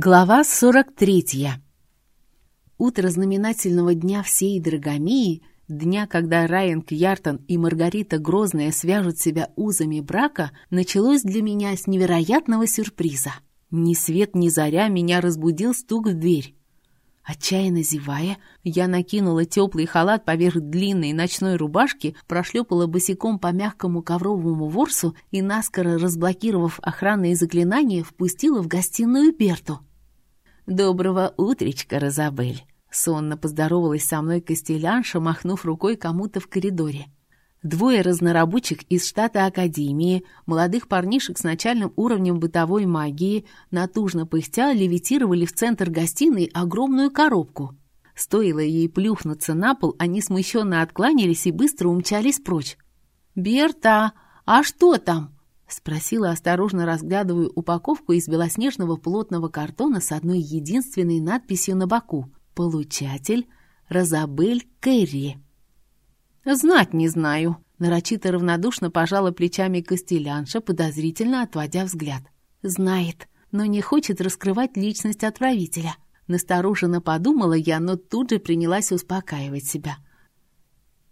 Глава 43. Утро знаменательного дня всей Драгомии, дня, когда Райан Кьяртон и Маргарита Грозная свяжут себя узами брака, началось для меня с невероятного сюрприза. Ни свет, ни заря меня разбудил стук в дверь. Отчаянно зевая, я накинула теплый халат поверх длинной ночной рубашки, прошлепала босиком по мягкому ковровому ворсу и, наскоро разблокировав охранные заклинания, впустила в гостиную Берту. «Доброго утречка, Розабель!» Сонно поздоровалась со мной Костелянша, махнув рукой кому-то в коридоре. Двое разнорабочих из штата Академии, молодых парнишек с начальным уровнем бытовой магии, натужно пыхтя левитировали в центр гостиной огромную коробку. Стоило ей плюхнуться на пол, они смущенно откланялись и быстро умчались прочь. «Берта, а что там?» — спросила, осторожно разглядывая упаковку из белоснежного плотного картона с одной единственной надписью на боку «Получатель Розабель Керри». «Знать не знаю», — нарочито равнодушно пожала плечами Костелянша, подозрительно отводя взгляд. «Знает, но не хочет раскрывать личность отправителя». Настороженно подумала я, но тут же принялась успокаивать себя.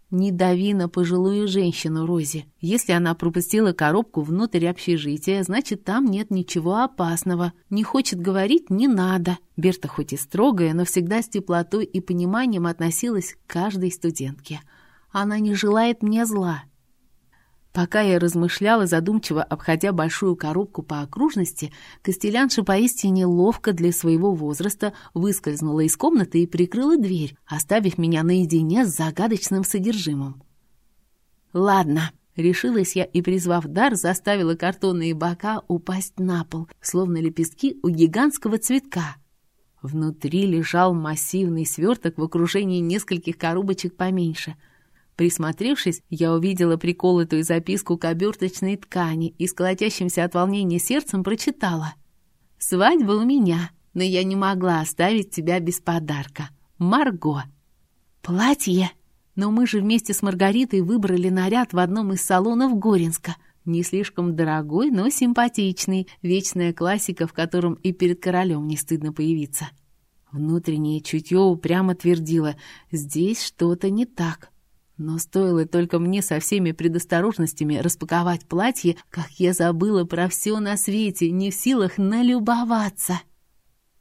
«Не дави на пожилую женщину, Рози. Если она пропустила коробку внутрь общежития, значит, там нет ничего опасного. Не хочет говорить — не надо». Берта хоть и строгая, но всегда с теплотой и пониманием относилась к каждой студентке — она не желает мне зла. Пока я размышляла, задумчиво обходя большую коробку по окружности, Костелянша поистине ловко для своего возраста выскользнула из комнаты и прикрыла дверь, оставив меня наедине с загадочным содержимым. «Ладно», — решилась я и, призвав дар, заставила картонные бока упасть на пол, словно лепестки у гигантского цветка. Внутри лежал массивный сверток в окружении нескольких коробочек поменьше — Присмотревшись, я увидела приколотую записку к оберточной ткани и с колотящимся от волнения сердцем прочитала. «Свадьба у меня, но я не могла оставить тебя без подарка. Марго». «Платье? Но мы же вместе с Маргаритой выбрали наряд в одном из салонов Горинска. Не слишком дорогой, но симпатичный, вечная классика, в котором и перед королем не стыдно появиться». Внутреннее чутье упрямо твердило «здесь что-то не так». Но стоило только мне со всеми предосторожностями распаковать платье, как я забыла про все на свете, не в силах налюбоваться.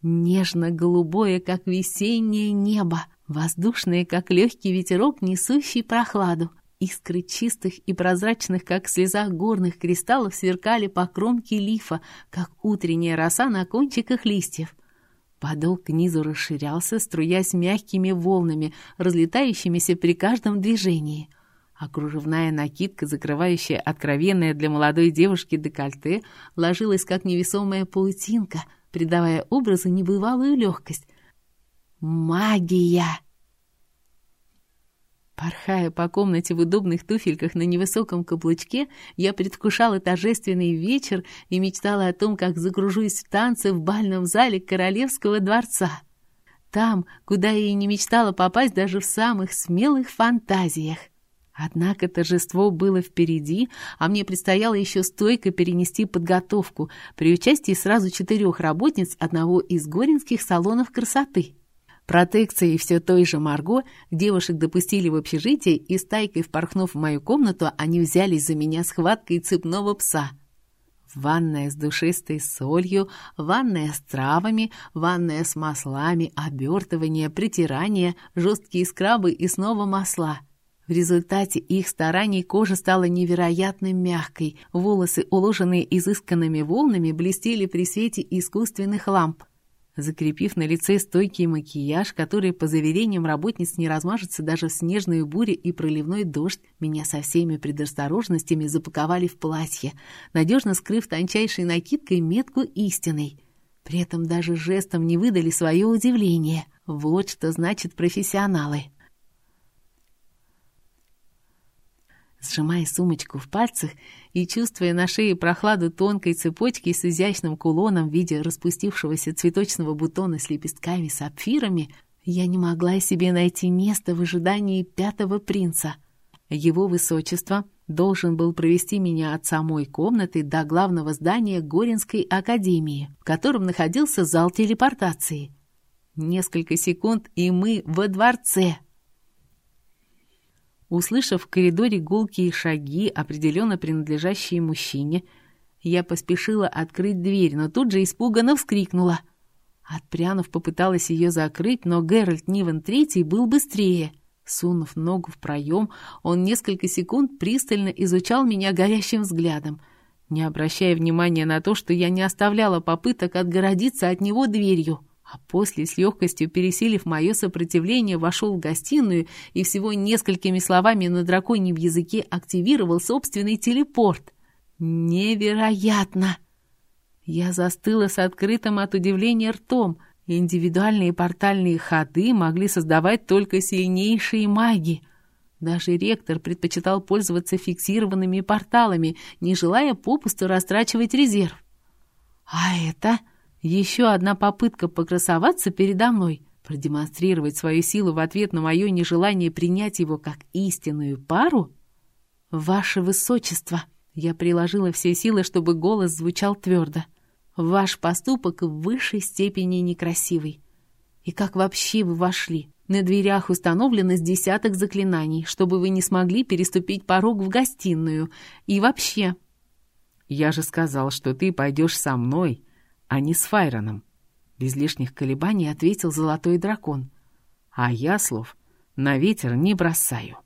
Нежно-голубое, как весеннее небо, воздушное, как легкий ветерок, несущий прохладу. Искры чистых и прозрачных, как в слезах горных кристаллов, сверкали по кромке лифа, как утренняя роса на кончиках листьев. Подол к низу расширялся, струясь мягкими волнами, разлетающимися при каждом движении. А кружевная накидка, закрывающая откровенное для молодой девушки декольте, ложилась как невесомая паутинка, придавая образу небывалую легкость. «Магия!» Порхая по комнате в удобных туфельках на невысоком каблучке, я предвкушала торжественный вечер и мечтала о том, как загружусь в танцы в бальном зале Королевского дворца. Там, куда я и не мечтала попасть даже в самых смелых фантазиях. Однако торжество было впереди, а мне предстояло еще стойко перенести подготовку при участии сразу четырех работниц одного из горинских салонов красоты. Протекцией все той же Марго девушек допустили в общежитие, и стайкой впорхнув в мою комнату, они взялись за меня схваткой цепного пса. Ванная с душистой солью, ванная с травами, ванная с маслами, обертывание, притирание, жесткие скрабы и снова масла. В результате их стараний кожа стала невероятно мягкой, волосы, уложенные изысканными волнами, блестели при свете искусственных ламп. Закрепив на лице стойкий макияж, который, по заверениям работниц, не размажется даже в снежную бурю и проливной дождь, меня со всеми предосторожностями запаковали в платье, надежно скрыв тончайшей накидкой метку истиной. При этом даже жестом не выдали свое удивление. Вот что значит профессионалы. Сжимая сумочку в пальцах и чувствуя на шее прохладу тонкой цепочки с изящным кулоном в виде распустившегося цветочного бутона с лепестками-сапфирами, я не могла себе найти место в ожидании пятого принца. Его высочество, должен был провести меня от самой комнаты до главного здания Горинской академии, в котором находился зал телепортации. Несколько секунд, и мы во дворце. Услышав в коридоре гулкие шаги, определенно принадлежащие мужчине, я поспешила открыть дверь, но тут же испуганно вскрикнула. Отпрянув, попыталась ее закрыть, но Геральт Нивен Третий был быстрее. Сунув ногу в проем, он несколько секунд пристально изучал меня горящим взглядом, не обращая внимания на то, что я не оставляла попыток отгородиться от него дверью. А после, с легкостью пересилив мое сопротивление, вошел в гостиную и всего несколькими словами на драконьем языке активировал собственный телепорт. Невероятно! Я застыла с открытым от удивления ртом. Индивидуальные портальные ходы могли создавать только сильнейшие маги. Даже ректор предпочитал пользоваться фиксированными порталами, не желая попусту растрачивать резерв. А это... Еще одна попытка покрасоваться передо мной, продемонстрировать свою силу в ответ на мое нежелание принять его как истинную пару? «Ваше Высочество!» Я приложила все силы, чтобы голос звучал твердо. «Ваш поступок в высшей степени некрасивый. И как вообще вы вошли? На дверях установлено с десяток заклинаний, чтобы вы не смогли переступить порог в гостиную. И вообще...» «Я же сказал, что ты пойдешь со мной», а не с Файроном. Без лишних колебаний ответил золотой дракон. А я слов на ветер не бросаю.